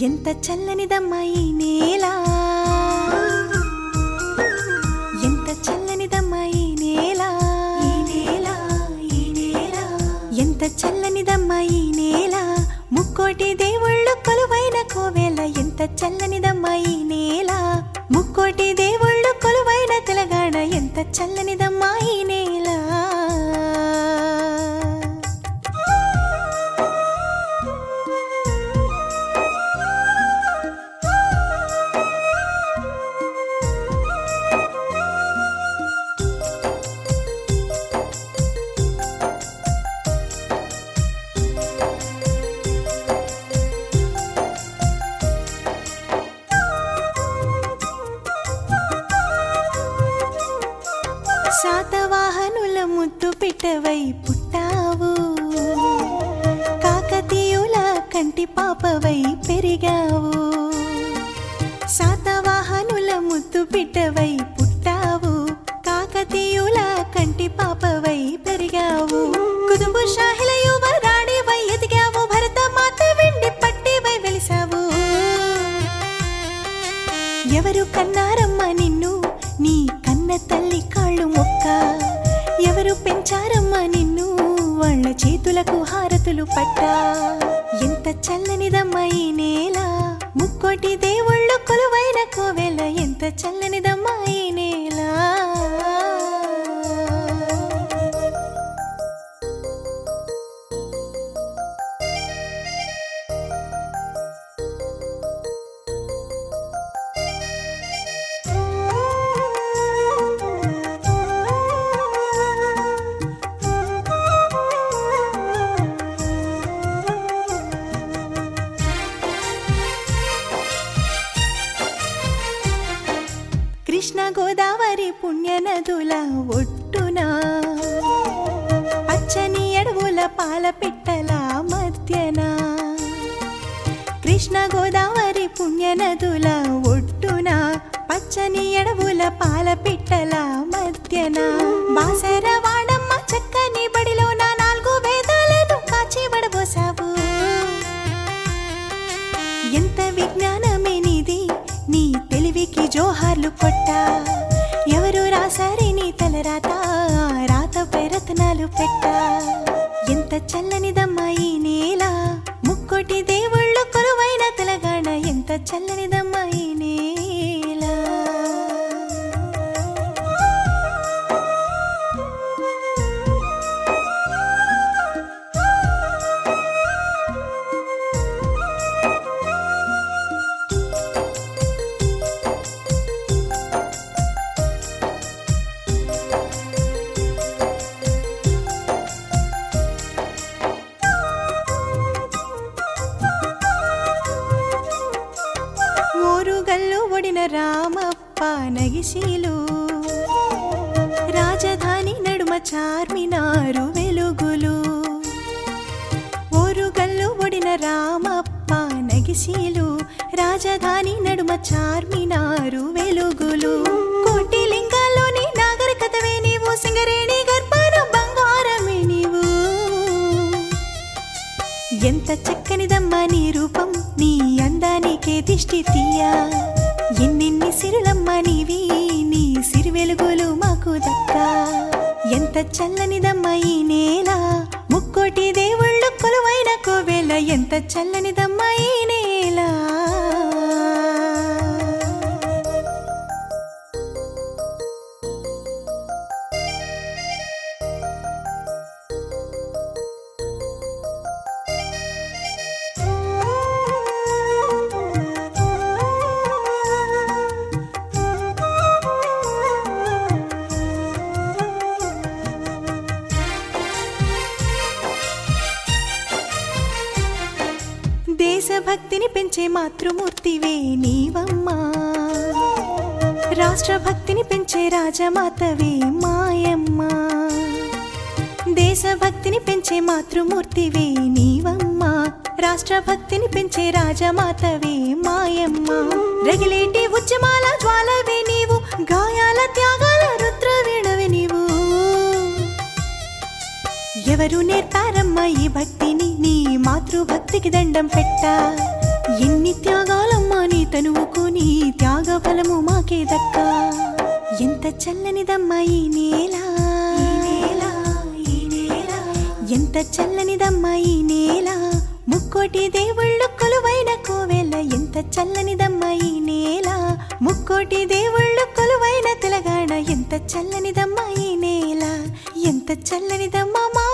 ఎంత చల్లనిదమ్మా ఈ నేల? ఎంత చల్లనిదమ్మా ఈ నేల? ఈ నేల ఈ నేల ఎంత చల్లనిదమ్మా ఈ నేల? ముక్కోటి దేవుళ్ళు కొలువైన కోవేల ఎంత చల్లనిదమ్మా ఈ నేల? ముక్కోటి దేవుళ్ళు కొలువైన తెలంగాణ ఎంత చల్లనిదమ్మా శాతవాహనుల ముద్దు పిట్టవై పుట్టావు. కాకతీయుల కంటి పాపవై పెరిగావు. శాతవాహనుల ముద్దు పిట్టవై పుట్టావు. కాకతీయుల కంటి పాపవై పెరిగావు. కుదుంబు షాహిల యువరాణివై ఎదిగావు. భరత మాత వెండి పట్టివై వెలిసావు. ఎవరు కన్నారమ్మని కన్న తల్లి కాళ్ళు మొక్క. ఎవరు పెంచారమ్మా నిన్ను? వాళ్ళ చేతులకు హారతులు పట్టా. ఎంత చల్లనిదమ్మా ఈ నేల? ముక్కోటి దేవుళ్ళు కొలువైన కోవెల. ఎంత చల్లనిదమ్మా ఈ కృష్ణ గోదావరి పుణ్యనదుల ఒట్టున. పచ్చని అడవుల పాల పిట్టల మధ్యన. కృష్ణ గోదావరి పుణ్యనదుల ఒట్టున. పచ్చని అడవుల పాల పిట్టల మధ్యన. బాసరా తెలివికి జోహార్లు పొట్ట ఎవరు రాసారి నీ తలరాత? రాతపై రత్నాలు పెట్టా. ఎంత చల్లనిదమ్మా ఈ నేల? ముక్కోటి దేవుళ్ళు కొలువైన తెలంగాణ. ఎంత చల్లనిద ఓరుగల్లు ఒడిన రామప్ప నగిశీలు రాజధాని నడుమ చార్మినారు వెలుగులు. ఓరుగల్లు ఒడిన రామప్ప నగిశీలు రాజధాని నడుమ చార్మినారు వెలుగులు. కోటి లింగాల్లోని నాగరికతవే నీవు సింగరేణి గర్భాన బంగారమే నీవు. ఎంత చక్కనిదమ్మా నీ రూపం నీ అందానికే దిష్టి తీయా. ఎన్నెన్ని సిరులమ్మ నీవి నీ సిరి వెలుగులు మాకు దక్క. ఎంత చల్లనిదమ్మ ఈ నేల ముక్కోటి దేవుళ్ళు కొలువైన కోవేళ ఎంత చల్లనిదమ్మ ఈ నేల. దేశభక్తిని పెంచే మాతృమూర్తివే నీవమ్మా. రాష్ట్రభక్తిని పెంచే రాజమాతవే మాయమ్మ. దేశభక్తిని పెంచే మాతృమూర్తివే నీవమ్మా. రాష్ట్రభక్తిని పెంచే రాజమాతవే మాయమ్మ. రెగ్యులేటివ్ ఉద్యమాల జ్వాలవే ఎవరు నేర్పారమ్మా ఈ భక్తిని? నీ మాతృభక్తికి దండం పెట్టా. ఎన్ని త్యాగాలమ్మా నీ తనువుకు? నీ త్యాగ ఫలము మాకే దక్క. ఎంత చల్లనిదమ్మా ఈ నేల. ఎంత చల్లనిదమ్మా ఈ నేల? ముక్కోటి దేవుళ్ళు కొలువైన కోవెల. ఎంత చల్లనిదమ్మా ఈ నేల? ముక్కోటి దేవుళ్ళు కొలువైన తెలంగాణ. ఎంత చల్లనిదమ్మా ఈ నేల? ఎంత చల్లనిదమ్మా మా